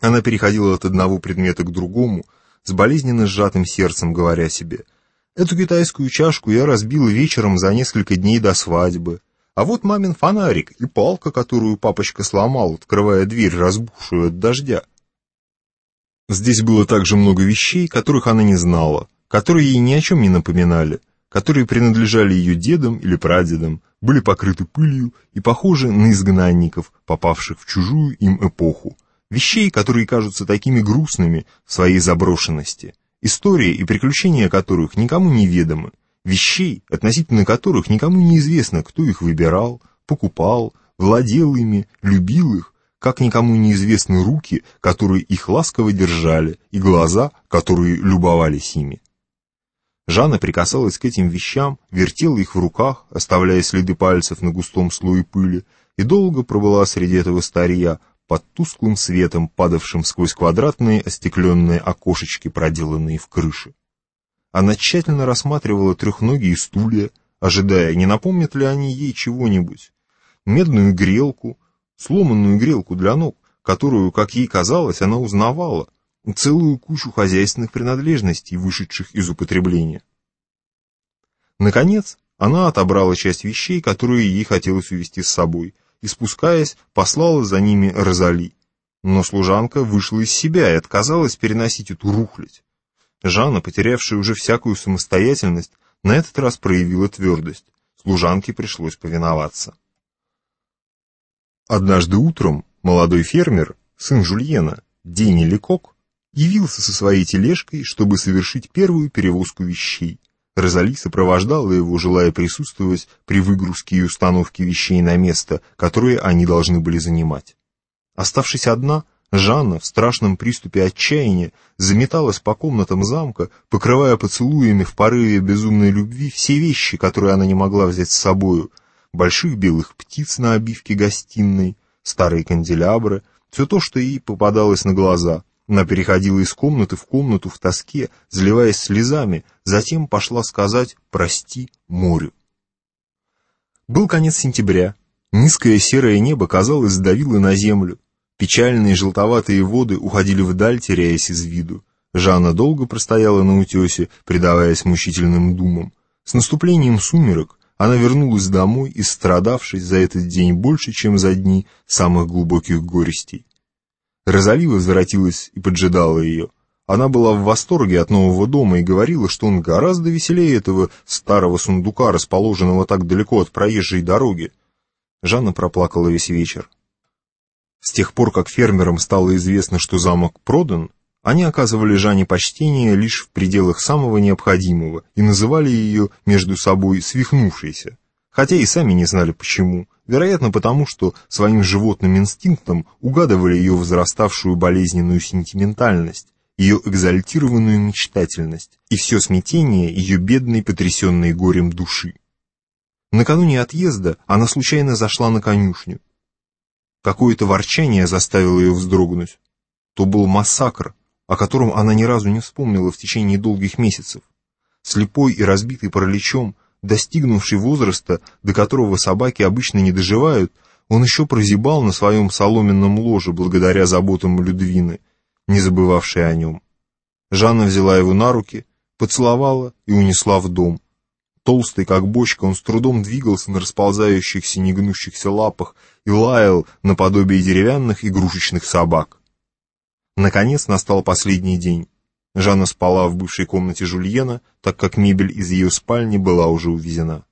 Она переходила от одного предмета к другому, с болезненно сжатым сердцем, говоря себе, «Эту китайскую чашку я разбила вечером за несколько дней до свадьбы, а вот мамин фонарик и палка, которую папочка сломал, открывая дверь, разбухшую от дождя». Здесь было также много вещей, которых она не знала, которые ей ни о чем не напоминали, которые принадлежали ее дедам или прадедам, были покрыты пылью и похожи на изгнанников, попавших в чужую им эпоху, вещей, которые кажутся такими грустными в своей заброшенности, истории и приключения которых никому не ведомы, вещей, относительно которых никому не известно, кто их выбирал, покупал, владел ими, любил их, как никому не известны руки, которые их ласково держали, и глаза, которые любовались ими. Жанна прикасалась к этим вещам, вертела их в руках, оставляя следы пальцев на густом слое пыли, и долго пробыла среди этого старья, под тусклым светом, падавшим сквозь квадратные остекленные окошечки, проделанные в крыше. Она тщательно рассматривала трехногие стулья, ожидая, не напомнят ли они ей чего-нибудь. Медную грелку, сломанную грелку для ног, которую, как ей казалось, она узнавала, целую кучу хозяйственных принадлежностей, вышедших из употребления. Наконец, она отобрала часть вещей, которые ей хотелось увезти с собой, и, спускаясь, послала за ними Розали. Но служанка вышла из себя и отказалась переносить эту рухлядь. Жанна, потерявшая уже всякую самостоятельность, на этот раз проявила твердость. Служанке пришлось повиноваться. Однажды утром молодой фермер, сын Жульена, Дени Лекок, явился со своей тележкой, чтобы совершить первую перевозку вещей. Розали сопровождала его, желая присутствовать при выгрузке и установке вещей на место, которое они должны были занимать. Оставшись одна, Жанна в страшном приступе отчаяния заметалась по комнатам замка, покрывая поцелуями в порыве безумной любви все вещи, которые она не могла взять с собою, больших белых птиц на обивке гостиной, старые канделябры, все то, что ей попадалось на глаза — она переходила из комнаты в комнату в тоске, заливаясь слезами, затем пошла сказать «прости морю». Был конец сентября. Низкое серое небо, казалось, сдавило на землю. Печальные желтоватые воды уходили вдаль, теряясь из виду. Жанна долго простояла на утесе, предаваясь мучительным думам. С наступлением сумерок она вернулась домой, истрадавшись за этот день больше, чем за дни самых глубоких горестей. Розали возвратилась и поджидала ее. Она была в восторге от нового дома и говорила, что он гораздо веселее этого старого сундука, расположенного так далеко от проезжей дороги. Жанна проплакала весь вечер. С тех пор, как фермерам стало известно, что замок продан, они оказывали Жанне почтение лишь в пределах самого необходимого и называли ее между собой «свихнувшейся», хотя и сами не знали почему – Вероятно, потому что своим животным инстинктом угадывали ее возраставшую болезненную сентиментальность, ее экзальтированную мечтательность и все смятение ее бедной, потрясенной горем души. Накануне отъезда она случайно зашла на конюшню. Какое-то ворчание заставило ее вздрогнуть. То был массакр, о котором она ни разу не вспомнила в течение долгих месяцев. Слепой и разбитый параличом, достигнувший возраста, до которого собаки обычно не доживают, он еще прозябал на своем соломенном ложе благодаря заботам Людвины, не забывавшей о нем. Жанна взяла его на руки, поцеловала и унесла в дом. Толстый, как бочка, он с трудом двигался на расползающихся негнущихся лапах и лаял наподобие деревянных игрушечных собак. Наконец настал последний день. Жанна спала в бывшей комнате Жульена, так как мебель из ее спальни была уже увезена.